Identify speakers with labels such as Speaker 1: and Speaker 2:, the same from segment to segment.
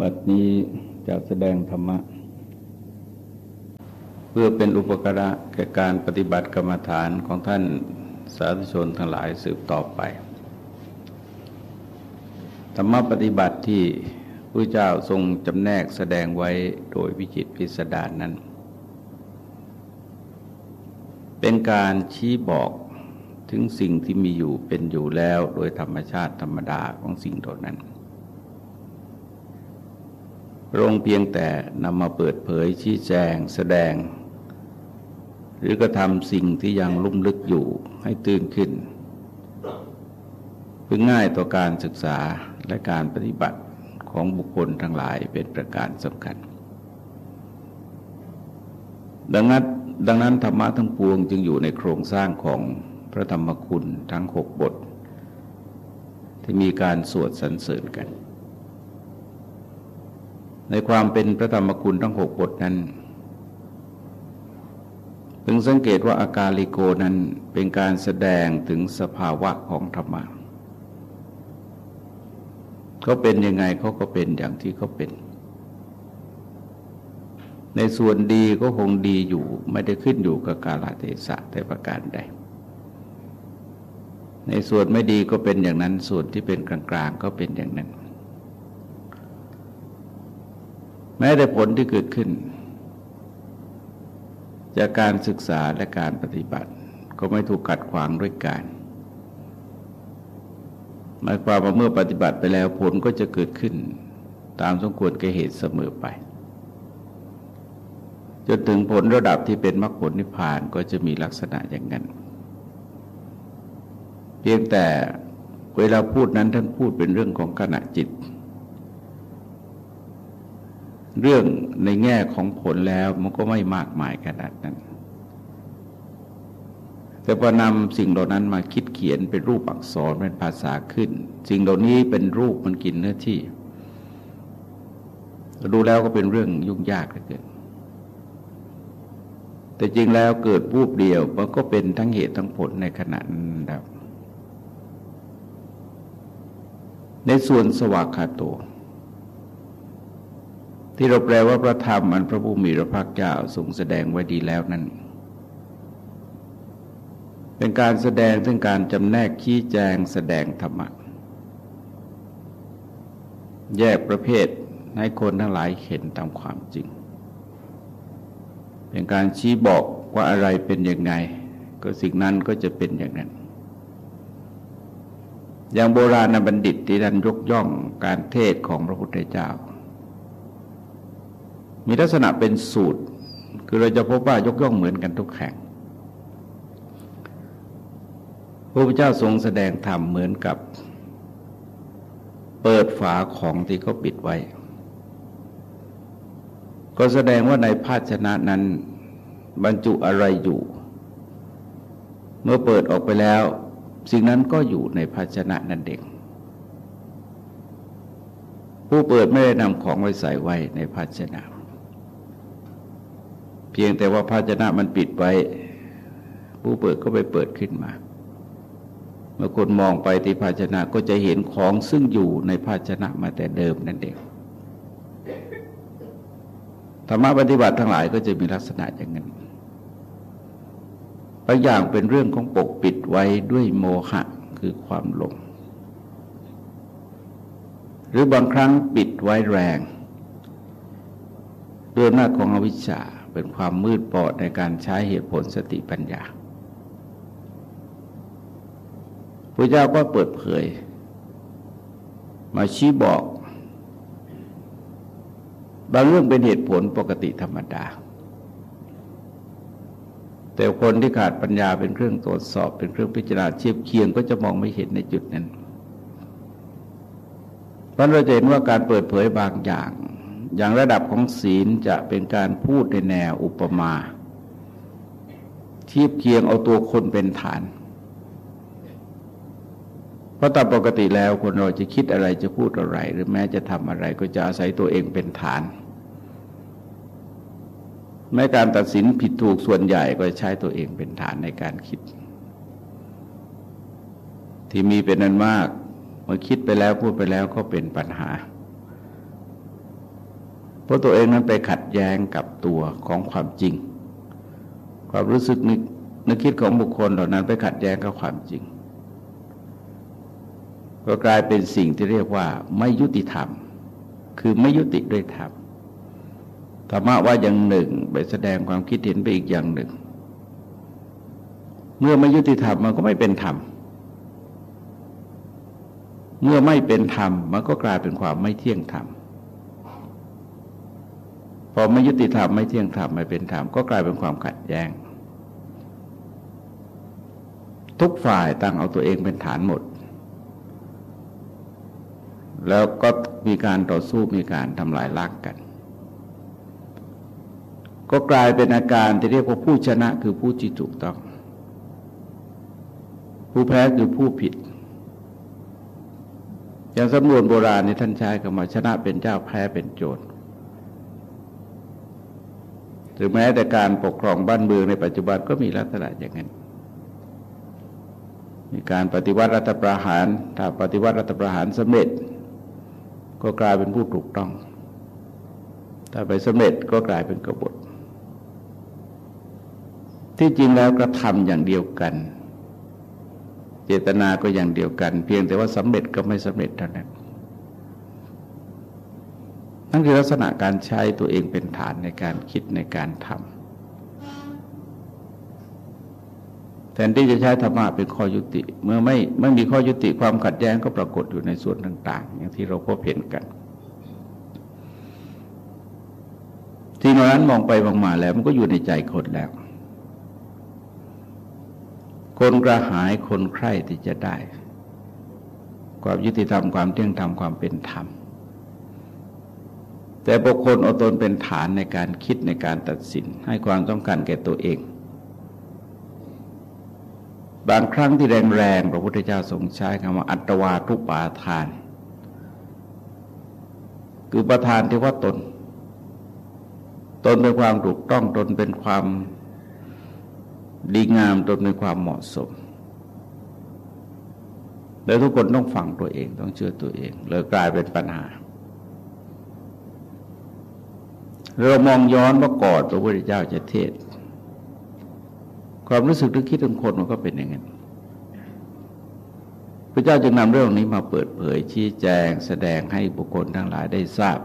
Speaker 1: บัดนี้จะแสดงธรรมะ เพื่อเป็นอุปการะแก่การปฏิบัติกรรมฐานของท่านสาธุชนทั้งหลายสืบต่อไป ธรรมะปฏิบัติที่พระเจ้าทรงจำแนกแสดงไว้โดยวิจิตพิสดารนนั้น เป็นการชี้บอกถึงสิ่งที่มีอยู่เป็นอยู่แล้วโดยธรรมชาติธรรมดาของสิ่งเหล่านั้น ระองค์เพียงแต่นำมาเปิดเผยชี้แจงแสดง หรือกระทำสิ่งที่ยังลุ่มลึกอยู่ให้ตื่นขึ้นเพื่อง่ายต่อการศึกษาและการปฏิบัติของบุคคลทั้งหลายเป็นประการสำคัญ ดังนั้นดังนั้นธรรมะทั้งปวงจึงอยู่ในโครงสร้างของพระธรรมคุณทั้งหกบท ที่มีการสวดสรรเสริญกัน ในความเป็นพระธรรมคุณทั้งหกบทนั้นพึงสังเกตว่าอาการลิโกนั้นเป็นการแสดงถึงสภาวะของธรรมะเขาเป็นยังไงเขาก็เป็นอย่างที่เขาเป็น ในส่วนดีก็คงดีอยู่ไม่ได้ขึ้นอยู่กับกาลเทศะแต่ประการใด ในส่วนไม่ดีก็เป็นอย่างนั้นส่วนที่เป็นกลางๆ ก็เป็นอย่างนั้น แม้แต่ผลที่เกิดขึ้น จากการศึกษาและการปฏิบัติ ก็ไม่ถูกกัดขวางด้วยการหมายความว่าเมื่อปฏิบัติไปแล้วผลก็จะเกิดขึ้น ตามสมควรแก่เหตุเสมอไปจนถึงผลระดับที่เป็นมรรคผลนิพพานก็จะมีลักษณะอย่างนั้น เพียงแต่เวลาพูดนั้นท่านพูดเป็นเรื่องของขณะจิต เรื่องในแง่ของผลแล้วมันก็ไม่มากมายขนาดนั้น แต่พอนำสิ่งเหล่านั้นมาคิดเขียนเป็นรูปอักษรเป็นภาษาขึ้น สิ่งเหล่านี้เป็นรูปมันกินเนื้อที่ดูแล้วก็เป็นเรื่องยุ่งยากเหลือเกินแต่จริงแล้วเกิดรูปเดียวมันก็เป็นทั้งเหตุทั้งผลในขณะนั้นแล้วในส่วนสวากขาโต ที่เราแปลว่าพระธรรมอันพระผู้มีพระภาคเจ้าทรงแสดงไว้ดีแล้วนั้น เป็นการแสดงถึงการจำแนกชี้แจงแสดงธรรมะแยกประเภทให้คนทั้งหลายเห็นตามความจริง เป็นการชี้บอกว่าอะไรเป็นยังไง ก็สิ่งนั้นก็จะเป็นอย่างนั้น อย่างโบราณบัณฑิตที่ท่นยกย่องการเทศของพระพุทธเจ้า มีลักษณะเป็นสูตร คือเราจะพบว่ายกย่องเหมือนกันทุกแห่งพระพุทธเจ้าทรงแสดงธรรมเหมือนกับ เปิดฝาของที่เขาปิดไว้ ก็แสดงว่าในภาชนะนั้น บรรจุอะไรอยู่ เมื่อเปิดออกไปแล้ว สิ่งนั้นก็อยู่ในภาชนะนั้นเองผู้เปิดไม่ได้นำของไว้ใส่ไว้ในภาชนะ พียงแต่ว่าภาชนะมันปิดไว้ ผู้เปิดก็ไปเปิดขึ้นมา เมื่อคนมองไปที่ภาชนะก็จะเห็นของซึ่งอยู่ในภาชนะมาแต่เดิมนั่นเองธรรมะปฏิบัติทั้งหลายก็จะมีลักษณะอย่างนั้นบางอย่างเป็นเรื่องของปกปิดไว้ด้วยโมหะคือความหลง หรือบางครั้งปิดไว้แรงด้วยหน้าของอวิชชา เป็นความมืดปอดในการใช้เหตุผลสติปัญญาพระเจ้าก็เปิดเผย มาชี้บอก บางเรื่องเป็นเหตุผลปกติธรรมดา แต่คนที่ขาดปัญญาเป็นเครื่องตรวจสอบ เป็นเครื่องพิจารณาเทียบเคียงก็จะมองไม่เห็นในจุดนั้นเพราะเราจะเห็นว่าการเปิดเผยบางอย่าง อย่างระดับของศีลจะเป็นการพูดในแนวอุปมา เทียบเคียงเอาตัวคนเป็นฐาน เพราะตามปกติแล้วคนเราจะคิดอะไรจะพูดอะไร หรือแม้จะทำอะไรก็จะอาศัยตัวเองเป็นฐาน แม้การตัดสินผิดถูกส่วนใหญ่ก็ใช้ตัวเองเป็นฐานในการคิด ที่มีเป็นนั้นมากเมื่อคิดไปแล้วพูดไปแล้วก็เป็นปัญหา เพราะตัวเองนั้นไปขัดแย้งกับตัวของความจริง ความรู้สึกนึกนึกคิดของบุคคลเหล่านั้นไปขัดแย้งกับความจริง ก็กลายเป็นสิ่งที่เรียกว่าไม่ยุติธรรม คือไม่ยุติด้วยธรรมธรรมะว่าอย่างหนึ่งไปแสดงความคิดเห็นไปอีกอย่างหนึ่ง เมื่อไม่ยุติธรรมมันก็ไม่เป็นธรรม เมื่อไม่เป็นธรรมมันก็กลายเป็นความไม่เที่ยงธรรม พอไม่ยุติธรรมไม่เที่ยงธรรมไม่เป็นธรรมก็กลายเป็นความขัดแย้ง ทุกฝ่ายตั้งเอาตัวเองเป็นฐานหมด แล้วก็มีการต่อสู้มีการทำลายล้างกัน ก็กลายเป็นอาการที่เรียกว่าผู้ชนะคือผู้ที่ถูกต้อง ผู้แพ้คือผู้ผิดอย่างสำนวนโบราณในท่านใช้คำว่าชนะเป็นเจ้าแพ้เป็นโจร หรือแม้แต่การปกครองบ้านเมืองในปัจจุบันก็มีลักษณะอย่างนั้น มีการปฏิวัติรัฐประหาร ถ้าปฏิวัติรัฐประหารสำเร็จ ก็กลายเป็นผู้ถูกต้อง ถ้าไปสำเร็จก็กลายเป็นกบฏ ที่จริงแล้วกระทำอย่างเดียวกัน เจตนาก็อย่างเดียวกัน เพียงแต่ว่าสำเร็จก็ไม่สำเร็จเท่านั้น นั่นคือลักษณะการใช้ตัวเองเป็นฐานในการคิดในการทำแทนที่จะใช้ธรรมะเป็นข้อยุติ เมื่อไม่ไม่มีข้อยุติความขัดแย้งก็ปรากฏอยู่ในส่วนต่าง ๆ อย่างที่เราพบเห็นกันที่นั้นมองไปมองมาแล้วมันก็อยู่ในใจคนแล้ว คนกระหายคนใคร่ที่จะได้ ความยุติธรรมความเที่ยงธรรมความเป็นธรรม แต่บุคคลเอาตนเป็นฐานในการคิดในการตัดสินให้ความต้องการแก่ตัวเอง บางครั้งที่แรงๆพระพุทธเจ้าทรงใช้คำว่าอัตวาทุปาทาน คือประทานที่ว่าตน ตนเป็นความถูกต้องตนเป็นความดีงามตนในความเหมาะสมแล้วทุกคนต้องฟังตัวเองต้องเชื่อตัวเอง เลยกลายเป็นปัญหา เรามองย้อนว่าก่อนพระพุทธเจ้าจะเทศ ความรู้สึกนึกคิดของคนมันก็เป็นอย่างนั้นพระเจ้าจึงนำเรื่องนี้มาเปิดเผยชี้แจงแสดงให้บุคคลทั้งหลายได้ทราบ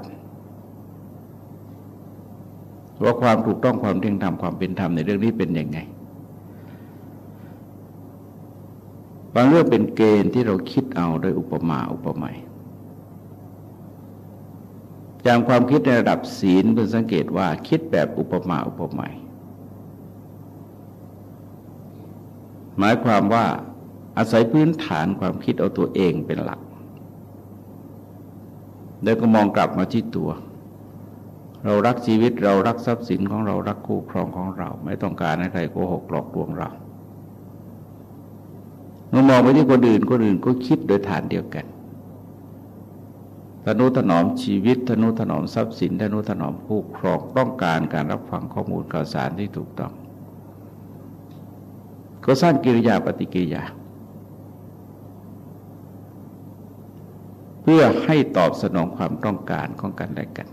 Speaker 1: ว่าความถูกต้องความเที่ยงธรรมความเป็นธรรมในเรื่องนี้เป็นยังไงบางเรื่องเป็นเกณฑ์ที่เราคิดเอาโดยอุปมาอุปไมย อย่างความคิดในระดับศีลเป็นสังเกตว่าคิดแบบอุปมาอุปไมยหมายความว่าอาศัยพื้นฐานความคิดเอาตัวเองเป็นหลัก แล้วก็มองกลับมาที่ตัว เรารักชีวิตเรารักทรัพย์สินของเรารักคู่ครองของเรา ไม่ต้องการให้ใครโกหกหลอกลวงเราเมื่อมองไปที่คนอื่นคนอื่นก็คิดโดยฐานเดียวกัน ธนุถนอมชีวิตธนุถนอมทรัพย์สินธนุถนอมผู้ครองต้องการการรับฟังข้อมูลข่าวสารที่ถูกต้อง ก็สร้างกิริยาปฏิกิริยา เพื่อให้ตอบสนองความต้องการของกันและกัน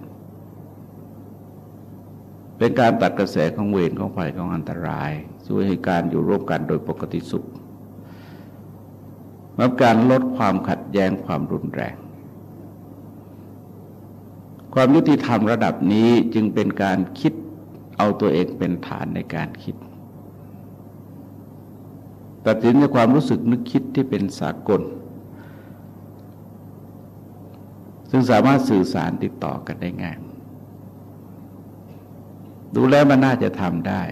Speaker 1: เป็นการตัดกระแสของเวรของภัยของอันตราย ช่วยให้การอยู่ร่วมกันโดยปกติสุขมาการลดความขัดแย้งความรุนแรง ความยุติธรรมระดับนี้จึงเป็นการคิดเอาตัวเองเป็นฐานในการคิด ตัดสินในความรู้สึกนึกคิดที่เป็นสากล ซึ่งสามารถสื่อสารติดต่อกันได้ง่าย ดูแล้วมันน่าจะทำได้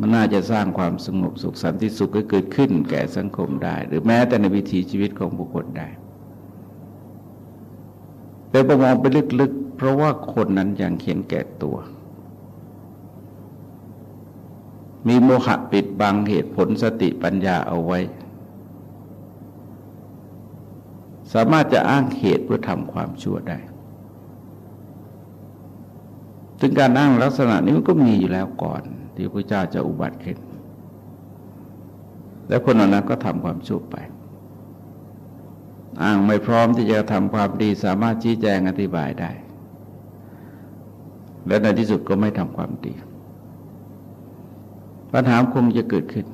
Speaker 1: มันน่าจะสร้างความสงบสุขสันติสุขให้เกิดขึ้นแก่สังคมได้ หรือแม้แต่ในวิถีชีวิตของบุคคลได้ แต่ประมองไปลึกๆ เพราะว่าคนนั้นยังเขียนแก่ตัว มีโมหะปิดบังเหตุผลสติปัญญาเอาไว้ สามารถจะอ้างเหตุเพื่อทำความชั่วได้ถึงการอ้างลักษณะนี้มันก็มีอยู่แล้วก่อน ที่พระเจ้าจะอุบัติขึ้น และคนเหล่านั้นก็ทำความชั่วไป อ้างไม่พร้อมที่จะทำความดีสามารถชี้แจงอธิบายได้ และในที่สุดก็ไม่ทำความดี ปัญหาคงจะเกิดขึ้น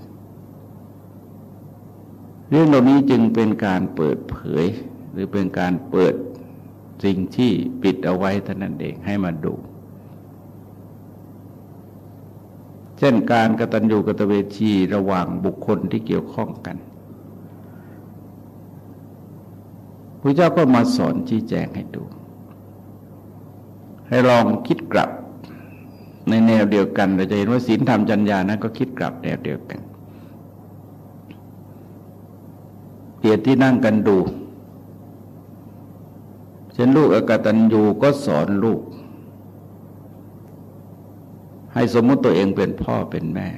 Speaker 1: เรื่องเหล่านี้จึงเป็นการเปิดเผย หรือเป็นการเปิดสิ่งที่ปิดเอาไว้เท่านั้นเองให้มาดู เช่นการกตัญญูกตเวทีระหว่างบุคคลที่เกี่ยวข้องกัน พระเจ้าก็มาสอนชี้แจงให้ดู ให้ลองคิดกลับในแนวเดียวกัน เราจะเห็นว่าศีลธรรมจัญญานั้นก็คิดกลับแนวเดียวกันเปรียบที่นั่งกันดู เช่นลูกอกตัญญูก็สอนลูก ให้สมมติตัวเองเป็นพ่อเป็นแม่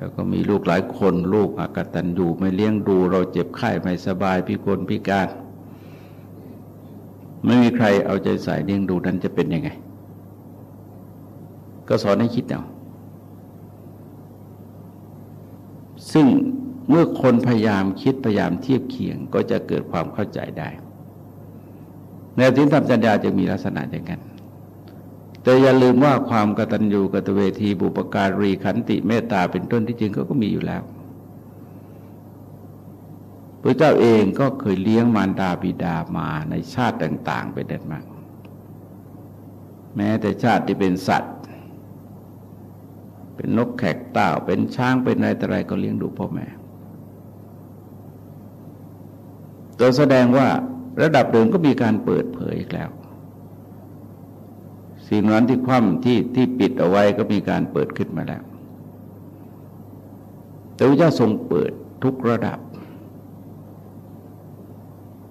Speaker 1: แล้วก็มีลูกหลายคนลูกอกตัญญูไม่เลี้ยงดู เราเจ็บไข้ไม่สบายพิกลพิการ ไม่มีใครเอาใจใส่เลี้ยงดูนั้นจะเป็นยังไง ก็สอนให้คิดเอาซึ่งเมื่อคนพยายามคิดพยายามเทียบเคียงก็จะเกิดความเข้าใจได้แนวทินธรรมจัญญาจะมีลักษณะอย่างนั้น แต่อย่าลืมว่าความกตัญญูกตเวทีบุปการีขันติเมตตาเป็นต้นที่จริงเขาก็มีอยู่แล้วพระเจ้าเองก็เคยเลี้ยงมารดาบิดามาในชาติต่าง ๆ เป็นเด็ดมาก แม้แต่ชาติที่เป็นสัตว์ เป็นนกแขกเต่าเป็นช้างเป็นอะไรแต่ไรก็เลี้ยงดูพ่อแม่ตัวแสดงว่าระดับเดิมก็มีการเปิดเผยอีกแล้ว สิ่งนั้นที่คว่ำที่ที่ปิดเอาไว้ก็มีการเปิดขึ้นมาแล้ว แต่พระเจ้าทรงเปิดทุกระดับ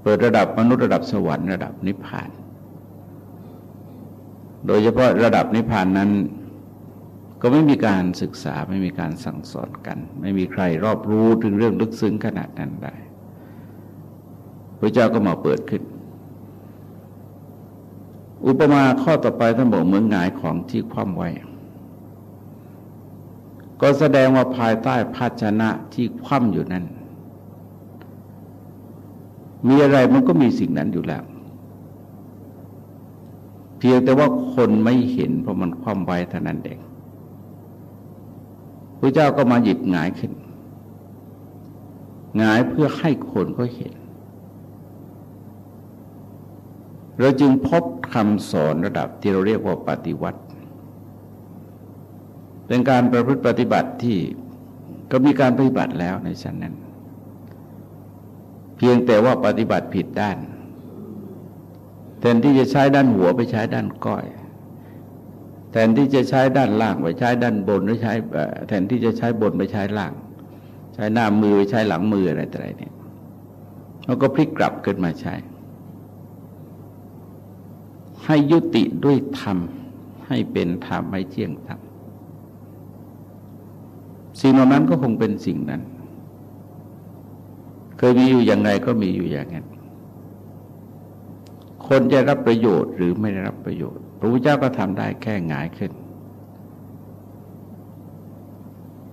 Speaker 1: เปิดระดับมนุษย์ระดับสวรรค์ระดับนิพพาน โดยเฉพาะระดับนิพพานนั้น ก็ไม่มีการศึกษาไม่มีการสั่งสอนกัน ไม่มีใครรอบรู้ถึงเรื่องลึกซึ้งขนาดนั้นได้พระเจ้าก็มาเปิดขึ้น อุปมาข้อต่อไปท่านบอกเหมือนหงายของที่คว่ำไว้ ก็แสดงว่าภายใต้ภาชนะที่คว่ำอยู่นั้น มีอะไรมันก็มีสิ่งนั้นอยู่แล้ว เพียงแต่ว่าคนไม่เห็นเพราะมันคว่ำไว้เท่านั้นเองพระเจ้าก็มาหยิบหงายขึ้นหงายเพื่อให้คนก็เห็น เราจึงพบคำสอนระดับที่เราเรียกว่าปฏิวัติ เป็นการประพฤติปฏิบัติที่ก็มีการปฏิบัติแล้วในชั้นนั้น เพียงแต่ว่าปฏิบัติผิดด้านแทนที่จะใช้ด้านหัวไปใช้ด้านก้อย แทนที่จะใช้ด้านล่างไปใช้ด้านบนหรือใช้แทนที่จะใช้บนไปใช้ล่าง ใช้หน้ามือไปใช้หลังมืออะไรต่ออะไรเนี่ยเราก็พลิกกลับขึ้นมาใช้ ให้ยุติด้วยธรรม ให้เป็นธรรมให้เที่ยงธรรมสิ่งเหล่านั้นก็คงเป็นสิ่งนั้น เคยมีอยู่อย่างไรก็มีอยู่อย่างนั้น คนจะรับประโยชน์หรือไม่ได้รับประโยชน์ พระพุทธเจ้าก็ทำได้แค่หงายขึ้น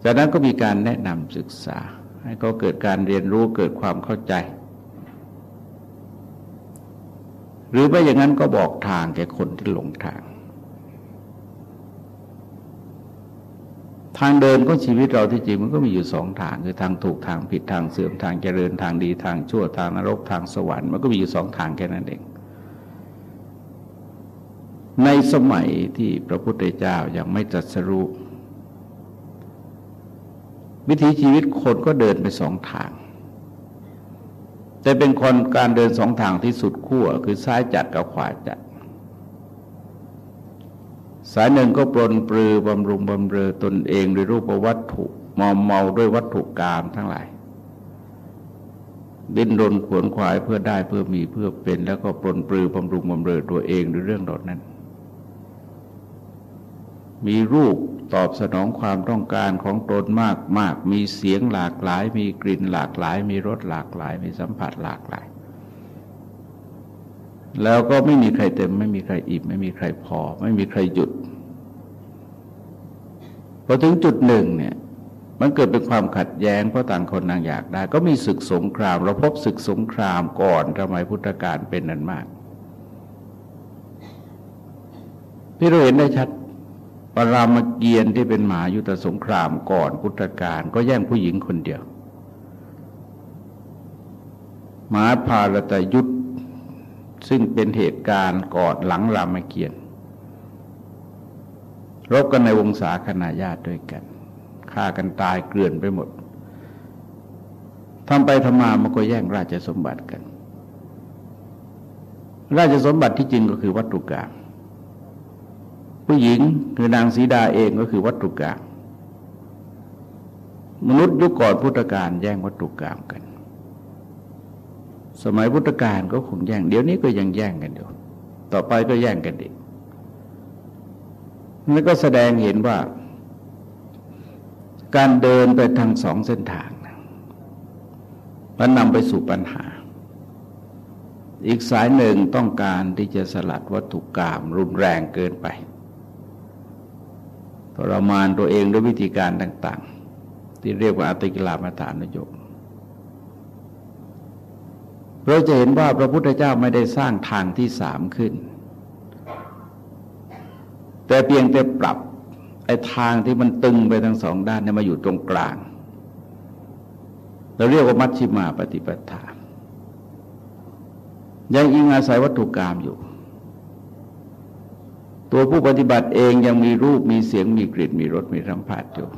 Speaker 1: จากนั้นก็มีการแนะนำศึกษา ให้เขาเกิดการเรียนรู้เกิดความเข้าใจห รือไม่อย่างนั้นก็บอกทางแก่คนที่หลงทาง ทางเดินก็ชีวิตเราที่จริงมันก็มีอยู่สองทาง คือทางถูกทางผิดทางเสื่อมทางเจริญทางดีทางชั่วทางนรกทางสวรรค์มันก็มีอยู่สองทางแค่นั้นเอง ในสมัยที่พระพุทธเจ้ายังไม่ตรัสรู้วิถีชีวิตคนก็เดินไปสองทาง แต่เป็นคนการเดินสองทางที่สุดขั้วคือซ้ายจัดกับขวาจัด สายหนึ่งก็ปลนปลือบำรุงบำเรอตนเองด้วยรูปวัตถุมอมเมาด้วยวัตถุกรรมทั้งหลายดิ้นรนขวนขวายเพื่อได้เพื่อมีเพื่อเป็นแล้วก็ปลนปลือบำรุงบำเรอตัวเองด้วยเรื่องดอดนั้น มีรูป ตอบสนองความต้องการของตนมากมากมีเสียงหลากหลาย มีกลิ่นหลากหลาย มีรสหลากหลาย มีสัมผัสหลากหลาย แล้วก็ไม่มีใครเต็ม ไม่มีใครอิ่มไม่มีใครพอ ไม่มีใครหยุดพอถึงจุดหนึ่งเนี่ยมันเกิดเป็นความขัดแย้งเพราะต่างคนต่างอยากได้ ก็มีศึกสงคราม เราพบศึกสงครามก่อนสมัยพุทธกาลเป็นนันมาก ที่เราเห็นได้ชัด ปรามเกียรติที่เป็นหมายุทธสงครามก่อนพุทธกาลก็แย่งผู้หญิงคนเดียวหมาพารตยุทธซึ่งเป็นเหตุการณ์ก่อนหลังรามเกียรติรบกันในวงศาคณาญาติด้วยกันฆ่ากันตายเกลื่อนไปหมดทำไปทำมามันก็แย่งราชสมบัติกัน ราชสมบัติที่จริงก็คือวัตถุกรรม ผู้หญิงคือนางสีดาเองก็คือวัตถุกรรมมนุษย์ยุคก่อนพุทธกาลแย่งวัตถุกรรมกัน สมัยพุทธกาลก็คงแย่ง เดี๋ยวนี้ก็ยังแย่งกันอยู่ ต่อไปก็แย่งกันอีกนั่นก็แสดงเห็นว่า การเดินไปทางสองเส้นทางมันนำไปสู่ปัญหา อีกสายหนึ่งต้องการที่จะสลัดวัตถุกรรมรุนแรงเกินไป ทรมานตัวเองด้วยวิธีการต่าง ๆ ที่เรียกว่าอติกิลามาฐานโยกเราจะเห็นว่าพระพุทธเจ้าไม่ได้สร้างทางที่สามขึ้น แต่เพียงแต่ปรับไอ้ทางที่มันตึงไปทั้งสองด้านเนี่ยมาอยู่ตรงกลาง เราเรียกว่ามัชชิมาปฏิปทายังอิงอาศัยวัตถุกรรมอยู่ ตัวผู้ปฏิบัติเองยังมีรูปมีเสียงมีกลิ่นมีรสมีสัมผัสอยู่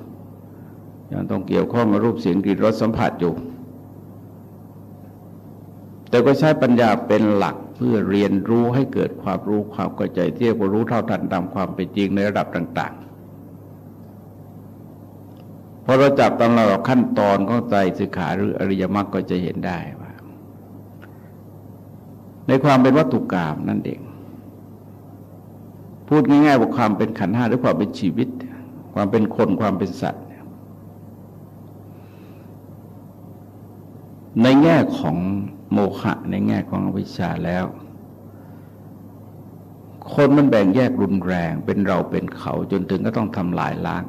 Speaker 1: ยังต้องเกี่ยวข้องกับรูปเสียงกลิ่นรสสัมผัสอยู่ แต่ก็ใช้ปัญญาเป็นหลักเพื่อเรียนรู้ให้เกิดความรู้ความเข้าใจเทียบกับรู้เท่าทันตามความเป็นจริงในระดับต่าง ๆ พอเราจับตามระดับขั้นตอนของใจสึกขาหรืออริยมรรคก็จะเห็นได้ว่า ในความเป็นวัตถุกรรมนั่นเอง พูดง่ายๆว่าความเป็นขันห้าหรือความเป็นชีวิต ความเป็นคนความเป็นสัตว์ ในแง่ของโมฆะในแง่ของอวิชาแล้ว คนมันแบ่งแยกรุนแรงเป็นเราเป็นเขาจนถึงก็ต้องทำลายล้าง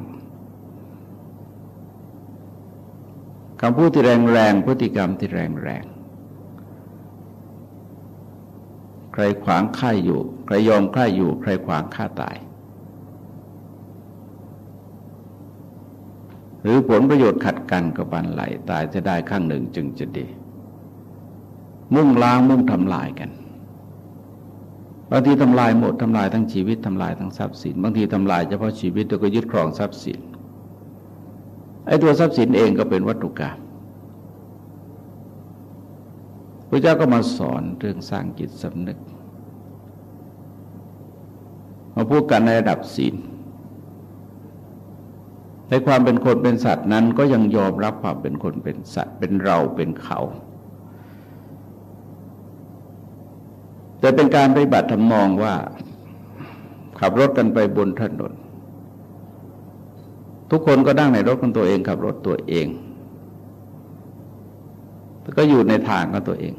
Speaker 1: คำพูดที่แรงแรงพฤติกรรมที่แรงแรงใค รขวางข้าอยู่ ใครยอมข้าอยู่ ใครขวางข้าตาย หรือผลประโยชน์ขัดกันกับบันไหลตายจะได้ข้างหนึ่งจึงจะดี มุ่งล้างมุ่งทำลายกันบางทีทำลายหมดทำลายทั้งชีวิตทำลายทั้งทรัพย์สินบางทีทำลายเฉพาะชีวิตแล้วก็ยึดครองทรัพย์สินไอ้ตัวทรัพย์สินเองก็เป็นวัตถุกรรม พระเจ้าก็มาสอนเรื่องสร้างจิตสำนึก มาพูดกันในระดับศีล ในความเป็นคนเป็นสัตว์นั้นก็ยังยอมรับความเป็นคนเป็นสัตว์ เป็นเราเป็นเขา แต่เป็นการปฏิบัติทำนองว่า ขับรถกันไปบนถนน ทุกคนก็นั่งในรถของตัวเองขับรถตัวเอง ก็อยู่ในทางของตัวเอง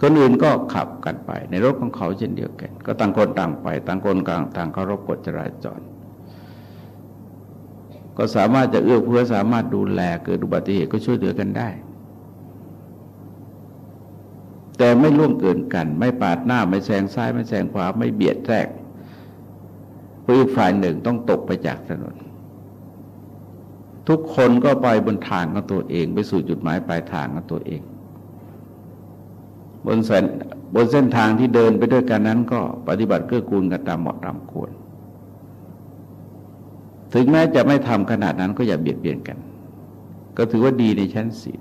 Speaker 1: คนอื่นก็ขับกันไป ในรถของเขาเช่นเดียวกัน ก็ต่างคนต่างไป ต่างคนต่างต่างเคารพกฎจราจร ก็สามารถจะเอื้อเพื่อสามารถดูแลเกิดอุบัติเหตุก็ช่วยเหลือกันได้ แต่ไม่ล่วงเกินกัน ไม่ปาดหน้าไม่แซงซ้ายไม่แซงขวาไม่เบียดแทรกเพื่อฝ่ายหนึ่งต้องตกไปจากถนน ทุกคนก็ไปบนทางของตัวเอง ไปสู่จุดหมายปลายทางของตัวเอง บนเส้นบนเส้นทางที่เดินไปด้วยกันนั้นก็ปฏิบัติเกื้อกูลกันตามเหมาะตามควร ถึงแม้จะไม่ทำขนาดนั้นก็อย่าเบียดเบียนกัน ก็ถือว่าดีในชั้นศีล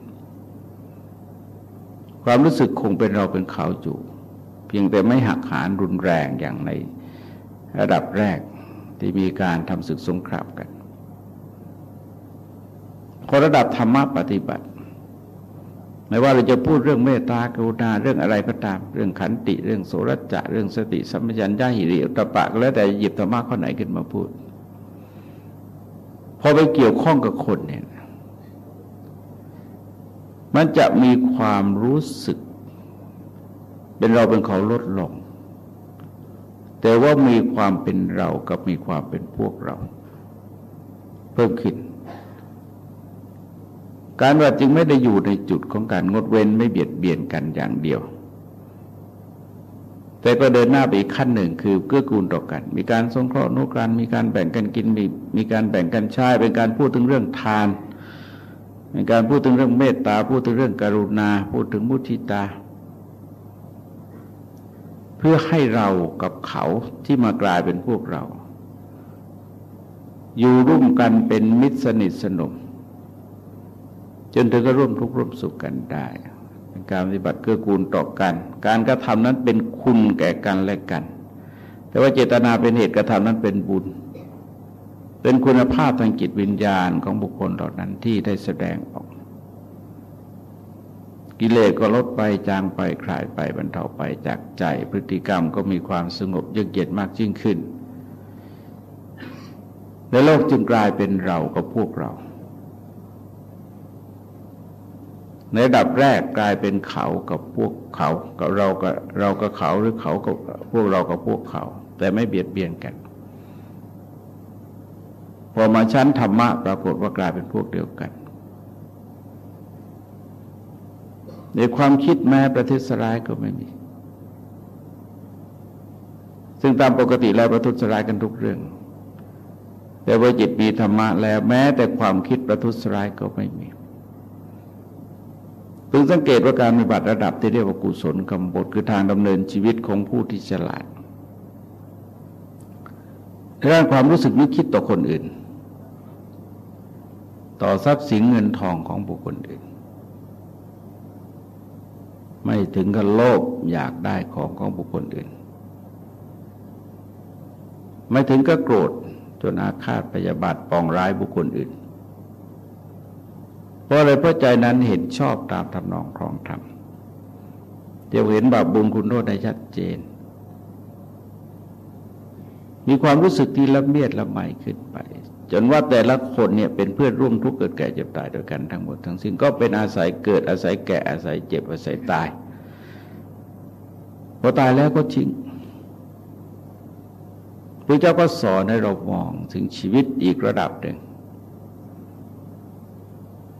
Speaker 1: ความรู้สึกคงเป็นเราเป็นเขาอยู่ เพียงแต่ไม่หักหานรุนแรงอย่างในระดับแรกที่มีการทำศึกสงครามกัน พอระดับธรรมะปฏิบัติ ไม่ว่าเราจะพูดเรื่องเมตตากรุณาเรื่องอะไรก็ตาม เรื่องขันติ เรื่องโสรจะ เรื่องสติสัมปชัญญะหิริอุตปะก็แล้วแต่หยิบธรรมะข้อไหนขึ้นมาพูด พอไปเกี่ยวข้องกับคนเนี่ย มันจะมีความรู้สึก เป็นเราเป็นเขาลดลง แต่ว่ามีความเป็นเรากับมีความเป็นพวกเรา เพิ่มขึ้น การวัดจึงไม่ได้อยู่ในจุดของการงดเว้นไม่เบียดเบียนกันอย่างเดียว แต่ก็เดินหน้าไปอีกขั้นหนึ่งคือเกื้อกูลต่อกัน มีการสงเคราะห์นุการมีการแบ่งกันกินมีมีการแบ่งกันใช้เป็นการพูดถึงเรื่องทานเป็นการพูดถึงเรื่องเมตตาพูดถึงเรื่องกรุณา พูดถึงมุทิตา เพื่อให้เรากับเขาที่มากลายเป็นพวกเรา อยู่ร่วมกันเป็นมิตรสนิทสนม จนถึงก็ร่วมทุกข์ร่วมสุขกันได้การปฏิบัติเกื้อกูลต่อกัน การกระทำนั้นเป็นคุณแก่กันและกัน แต่ว่าเจตนาเป็นเหตุกระทำนั้นเป็นบุญ เป็นคุณภาพทางจิตวิญญาณของบุคคลเหล่านั้นที่ได้แสดงออก กิเลสก็ลดไปจางไปคลายไปบรรเทาไปจากใจ พฤติกรรมก็มีความสงบเยือกเย็นมากยิ่งขึ้น และโลกจึงกลายเป็นเรากับพวกเรา ในระดับแรกกลายเป็นเขากับพวกเขากับเรากับเรากับเขาหรือเขากับพวกเรากับพวกเขา แต่ไม่เบียดเบียนกัน พอมาชั้นธรรมะปรากฏว่ากลายเป็นพวกเดียวกัน ในความคิดแม้ประทุษร้ายก็ไม่มี ซึ่งตามปกติแล้วประทุษร้ายกันทุกเรื่อง แต่ว่าจิตมีธรรมะแล้วแม้แต่ความคิดประทุษร้ายก็ไม่มี พึงสังเกตว่าการปฏิบัติระดับที่เรียกว่ากุศลกรรมบทคือทางดำเนินชีวิตของผู้ที่ฉลาดด้านความรู้สึกนึกคิดต่อคนอื่น ต่อทรัพย์สินเงินทองของบุคคลอื่น ไม่ถึงกับโลภอยากได้ของของบุคคลอื่น ไม่ถึงกับโกรธจนอาฆาตพยาบาทปองร้ายบุคคลอื่น เพราะอะไรเพราะใจนั้นเห็นชอบตามทำนองครองธรรมจะเห็นบาปบุญคุณโทษได้ชัดเจน มีความรู้สึกที่ละเมียดละไมขึ้นไป จนว่าแต่ละคนเนี่ยเป็นเพื่อนร่วมทุกข์เกิดแก่เจ็บตายโดยกันทั้งหมดทั้งสิ้นก็เป็นอาศัยเกิดอาศัยแก่อาศัยเจ็บอาศัยตายพอตายแล้วก็ทิ้งพระเจ้าก็สอนให้เรามองถึงชีวิตอีกระดับหนึ่ง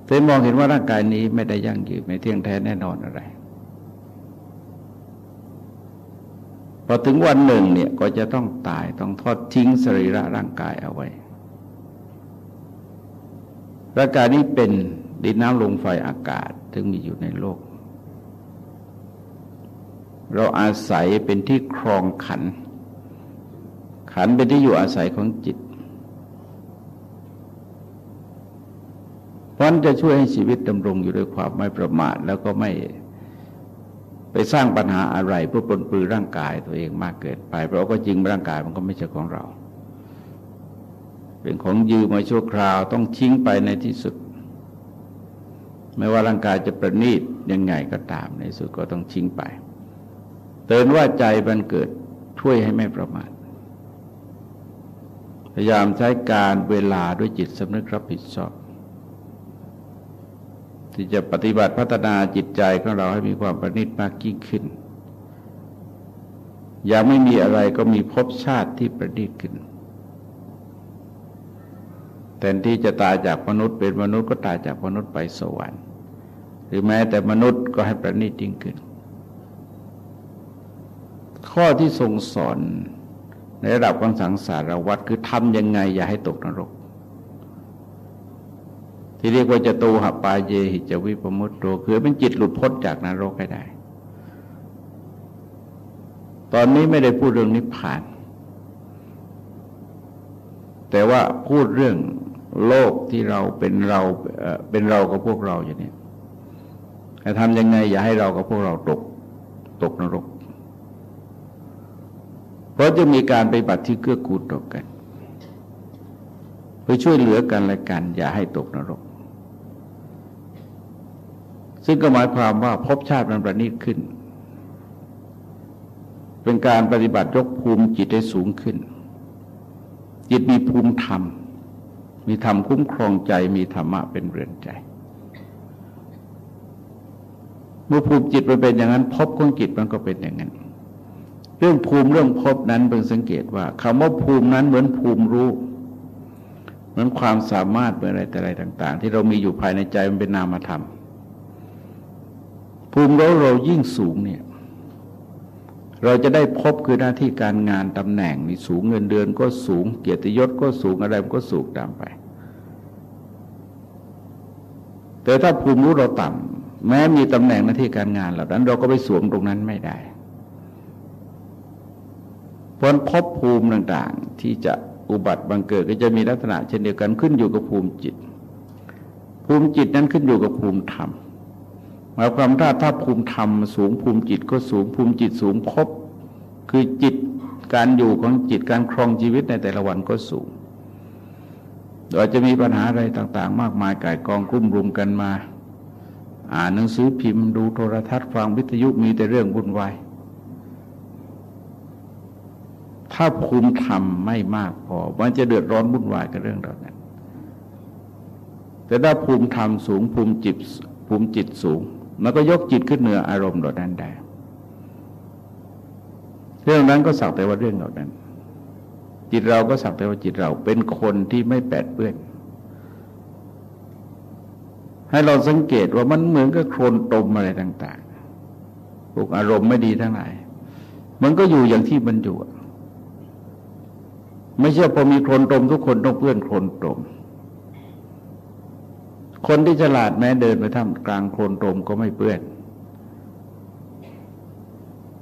Speaker 1: เธอมองเห็นว่าร่างกายนี้ไม่ได้ยั่งยืนไม่เที่ยงแท้แน่นอนอะไรพอถึงวันหนึ่งเนี่ยก็จะต้องตายต้องทอดทิ้งสรีระร่างกายเอาไว้ ร่างกายนี้เป็นดินน้ำลมไฟอากาศถึงมีอยู่ในโลก เราอาศัยเป็นที่ครองขัน ขันเป็นที่อยู่อาศัยของจิต เพราะนั้นจะช่วยให้ชีวิตดำรงอยู่ด้วยความไม่ประมาทแล้วก็ไม่ไปสร้างปัญหาอะไรเพื่อปนปือร่างกายตัวเองมากเกินไป เพราะก็จริงร่างกายมันก็ไม่ใช่ของเรา เป็นของยืมมาชั่วคราวต้องทิ้งไปในที่สุด ไม่ว่าร่างกายจะประณีตยังไงก็ตามในสุดก็ต้องทิ้งไป เตือนว่าใจมันเกิดช่วยให้ไม่ประมาทพยายามใช้การเวลาด้วยจิตสำนึกรับผิดชอบ ที่จะปฏิบัติพัฒนาจิตใจของเราให้มีความประณีตมากยิ่งขึ้น ยังไม่มีอะไรก็มีภพชาติที่ประณีตขึ้นแทนที่จะตายจากมนุษย์เป็นมนุษย์ก็ตายจากมนุษย์ไปสวรรค์ หรือแม้แต่มนุษย์ก็ให้ประณีตยิ่งขึ้น ข้อที่ทรงสอนในระดับของสังสารวัฏคือทำยังไงอย่าให้ตกนรก ที่เรียกว่าจะตูหปาเยหิจวิปมุตโตคือเป็นจิตหลุดพ้นจากนรกให้ได้ ตอนนี้ไม่ได้พูดเรื่องนิพพาน แต่ว่าพูดเรื่องโลกที่เราเป็นเราเป็นเรากับพวกเราอย่างนี้จะทำยังไงอย่าให้เรากับพวกเราตกตกนรก เพราะจะมีการไปบัติที่เกื้อกูลต่อกัน เพื่อช่วยเหลือกันและกัน อย่าให้ตกนรก ซึ่งก็หมายความว่าภพชาติมันประณีตขึ้น เป็นการปฏิบัติยกภูมิจิตให้สูงขึ้น จิตมีภูมิธรรม มีธรรมคุ้มครองใจ มีธรรมะเป็นเรือนใจ เมื่อภูมิจิตมันเป็นอย่างนั้นภพของจิตมันก็เป็นอย่างนั้น เรื่องภูมิเรื่องภพนั้นเพิ่งสังเกตว่าคำว่าภูมินั้นเหมือนภูมิรู้เหมือนความสามารถเมื่ออะไรแต่อะไรต่าง ๆ ที่เรามีอยู่ภายในใจมันเป็นนามธรรมา ภูมิเราเรายิ่งสูงเนี่ยเราจะได้พบคือหน้าที่การงานตำแหน่งนี่สูงเงินเดือนก็สูง เกียรติยศก็สูงอะไรก็สูงตามไป แต่ถ้าภูมิรู้เราต่ำแม้มีตำแหน่งหน้าที่การงานเหล่านั้น เราก็ไปสวมตรงนั้นไม่ได้เพราะพบภูมิต่างๆ ที่จะอุบัติบังเกิดก็จะมีลักษณะเช่นเดียวกันขึ้นอยู่กับภูมิจิต ภูมิจิตนั้นขึ้นอยู่กับภูมิธรรม มายความถ้าถ้าภูมิธรรมสูงภูมิจิตก็สูงภูมิจิตสูงพบ คือจิตการอยู่ของจิตการครองชีวิตในแต่ละวันก็สูงเราจะมีปัญหาอะไรต่างๆ มากมายก่ายกองกลุ่มรุมกันมา อ่านหนังสือพิมพ์ดูโทรทัศน์ฟังวิทยุมีแต่เรื่องวุ่นวายถ้าภูมิธรรมไม่มากพอมันจะเดือดร้อนวุ่นวายกับเรื่องเหล่านั้นแต่ถ้าภูมิธรรมสูงภูมิจิตภูมิจิตสูง มันก็ยกจิตขึ้นเหนืออารมณ์เหล่านั้นได้ เรื่องนั้นก็สักแต่ว่าเรื่องเหล่านั้น จิตเราก็สักแต่ว่าจิตเราเป็นคนที่ไม่แปดเปื้อน ให้เราสังเกตว่ามันเหมือนกับโคลนตมอะไรต่างๆพวกอารมณ์ไม่ดีทั้งหลาย มันก็อยู่อย่างที่มันอยู่ ไม่ใช่พอมีโคลนตมทุกคนต้องเปื้อนโคลนตม คนที่ฉลาดแม้เดินไปท่ามกลางโคลนตมก็ไม่เปื้อน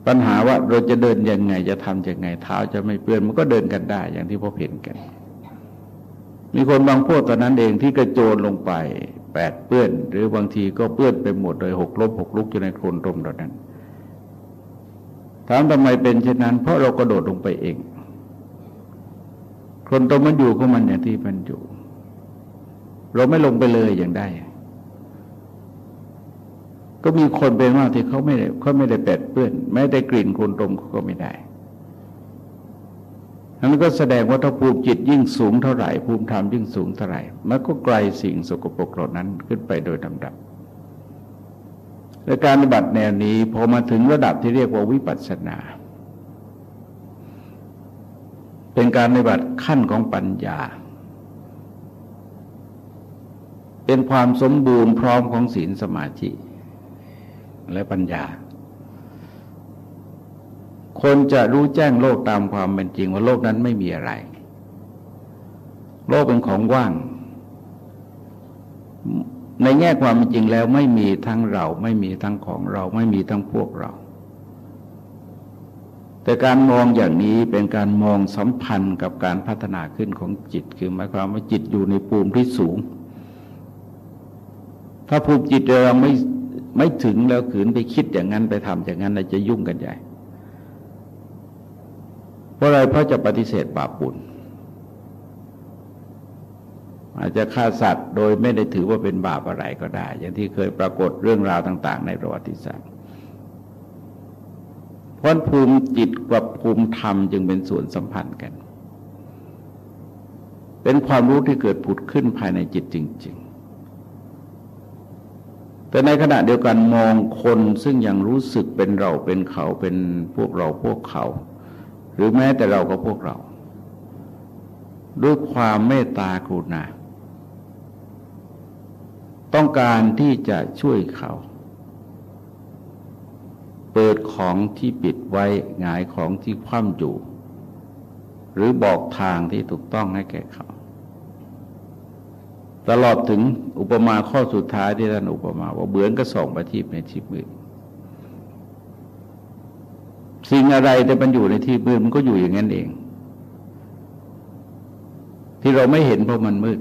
Speaker 1: ปัญหาว่าเราจะเดินยังไงจะทำยังไงเท้าจะไม่เปื้อนมันก็เดินกันได้อย่างที่พบเห็นกัน มีคนบางพวกตอนนั้นเองที่กระโจนลงไปแปดเปื้อน หรือบางทีก็เปื้อนไปหมดโดยหกลบหกลุกอยู่ในโคลนตมเหล่านั้นถามทำไมเป็นเช่นนั้น เพราะเรากระโดดลงไปเองคนตัวมันอยู่ของมันอย่างที่มันอยู่ เราไม่ลงไปเลยอย่างได้ ก็มีคนเป็นมากที่เขาไม่ได้เขาไม่ได้แปดเปื้อน แม้แต่กลิ่นคนตมเขาก็ไม่ได้นั้นก็แสดงว่าถ้าภูมิจิตยิ่งสูงเท่าไหร่ ภูมิธรรมยิ่งสูงเท่าไหร่ มันก็ไกลสิ่งสกปรกเหล่านั้นขึ้นไปโดยลำดับ และการปฏิบัติแนวนี้พอมาถึงระดับที่เรียกว่าวิปัสสนา เป็นการปฏิบัติขั้นของปัญญา เป็นความสมบูรณ์พร้อมของศีลสมาธิและปัญญา คนจะรู้แจ้งโลกตามความเป็นจริงว่าโลกนั้นไม่มีอะไร โลกเป็นของว่าง ในแง่ความเป็นจริงแล้วไม่มีทั้งเรา ไม่มีทั้งของเรา ไม่มีทั้งพวกเรา แต่การมองอย่างนี้เป็นการมองสัมพันธ์กับการพัฒนาขึ้นของจิต คือหมายความว่าจิตอยู่ในภูมิที่สูง ถ้าภูมิจิตเราไม่ไม่ถึงแล้วขืนไปคิดอย่างนั้นไปทำอย่างนั้นเราจะยุ่งกันใหญ่ เพราะอะไรเพราะจะปฏิเสธบาปบุญอาจจะฆ่าสัตว์โดยไม่ได้ถือว่าเป็นบาปอะไรก็ได้ อย่างที่เคยปรากฏเรื่องราวต่าง ๆ ในประวัติศาสตร์เพราะภูมิจิตกับภูมิธรรมจึงเป็นส่วนสัมพันธ์กัน เป็นความรู้ที่เกิดผุดขึ้นภายในจิตจริงๆ แต่ในขณะเดียวกันมองคนซึ่งยังรู้สึกเป็นเราเป็นเขาเป็นพวกเราพวกเขา หรือแม้แต่เราก็พวกเรา ด้วยความเมตตากรุณาต้องการที่จะช่วยเขา เปิดของที่ปิดไว้หงายของที่คว่ำอยู่ หรือบอกทางที่ถูกต้องให้แก่เขา ตลอดถึงอุปมาข้อสุดท้ายที่ท่านอุปมาว่าเบือนก็ส่องประทีปในที่มืดสิ่งอะไรแต่มันอยู่ในที่มืดมันก็อยู่อย่างนั้นเอง ที่เราไม่เห็นเพราะมันมืด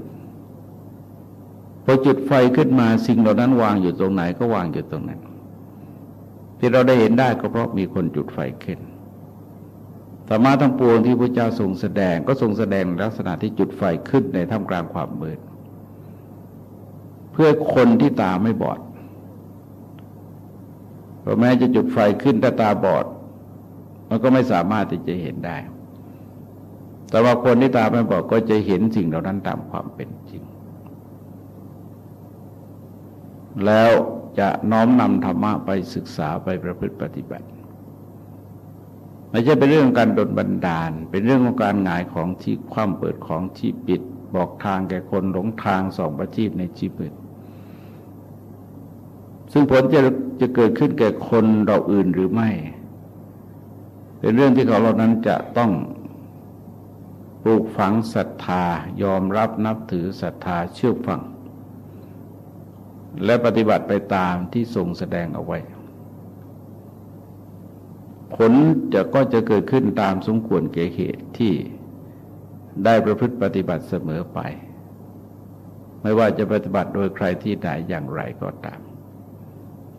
Speaker 1: พอจุดไฟขึ้นมาสิ่งเหล่านั้นวางอยู่ตรงไหนก็วางอยู่ตรงนั้น ที่เราได้เห็นได้ก็เพราะมีคนจุดไฟขึ้นธรรมะทั้งปวงที่พระเจ้าทรงแสดงก็ทรงแสดงลักษณะที่จุดไฟขึ้นในท่ามกลางความมืด พื่อคนที่ตาไม่บอดเพราะแม้จะจุดไฟขึ้นแต่ตาบอด มันก็ไม่สามารถที่จะเห็นได้ แต่ว่าคนที่ตาไม่บอดก็จะเห็นสิ่งเหล่านั้นตามความเป็นจริง แล้วจะน้อมนำธรรมะไปศึกษาไปประพฤติปฏิบัติไม่ใช่เป็นเรื่องการดลบันดาล เป็นเรื่องของการหงายของที่คว่ำเปิดของที่ปิด บอกทางแก่คนหลงทางส่องประชีพในชีวิต ซึ่งผลจะจะเกิดขึ้นแก่คนเราอื่นหรือไม่ เป็นเรื่องที่เขาเหล่านั้นจะต้องปลูกฝังศรัทธายอมรับนับถือศรัทธาเชื่อฟัง และปฏิบัติไปตามที่ทรงแสดงเอาไว้ ผลจะก็จะเกิดขึ้นตามสมควรเกเหตุที่ได้ประพฤติปฏิบัติเสมอไป ไม่ว่าจะปฏิบัติโดยใครที่ไหนอย่างไรก็ตาม